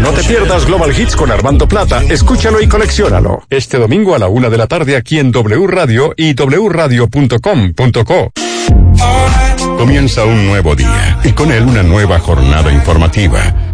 No te pierdas Global Hits con Armando Plata. Escúchalo y colecciónalo. Este domingo a la una de la tarde aquí en W Radio y wradio.com.co. Comienza un nuevo día y con él una nueva jornada informativa.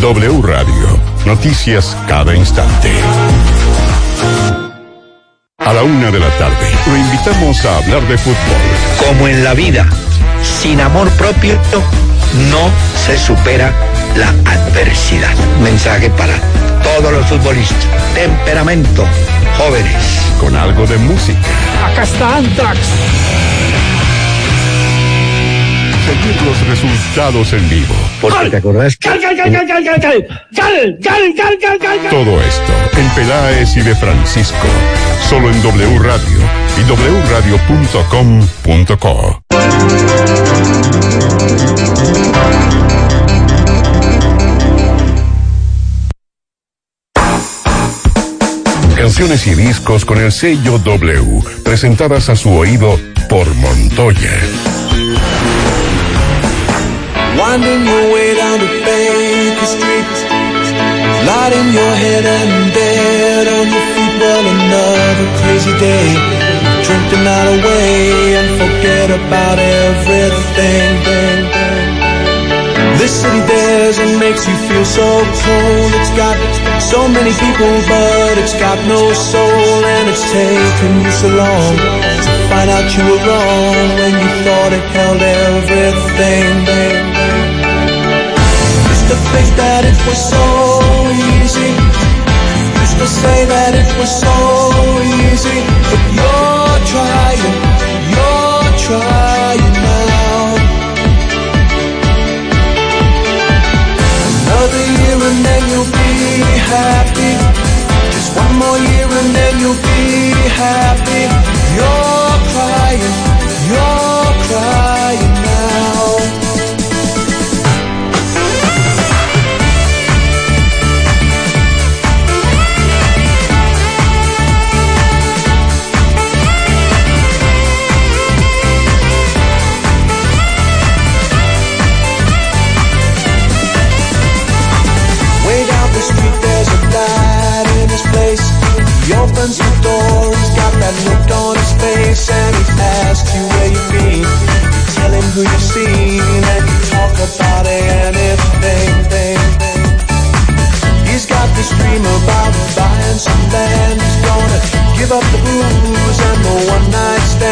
W Radio, noticias cada instante. A la una de la tarde, lo invitamos a hablar de fútbol. Como en la vida, sin amor propio no se supera la adversidad. Mensaje para todos los futbolistas. Temperamento, jóvenes. Con algo de música. Acá está Antrax. Los resultados en vivo. Porque te acordás que... Todo esto en Peláez y de Francisco. Solo en W Radio y wradio.com.co. Canciones y discos con el sello W, presentadas a su oído por Montoya. Winding your way down to Baker Street, lighting your head and dead on your feet. Well, another crazy day. Drink the night away and forget about everything. This city dares and makes you feel so cold. It's got so many people, but it's got no soul, and it's taken you so long to find out you were wrong when you thought it held everything. Think that it was so easy. Used to say that it was so easy, but you're trying, you're trying now. Another year and then you'll be happy. Just one more year and then you'll be happy. You're crying, you're who you've seen, and you talk about anything. thing, thing. He's got this dream about buying some land. He's gonna give up the booze and the one night stand.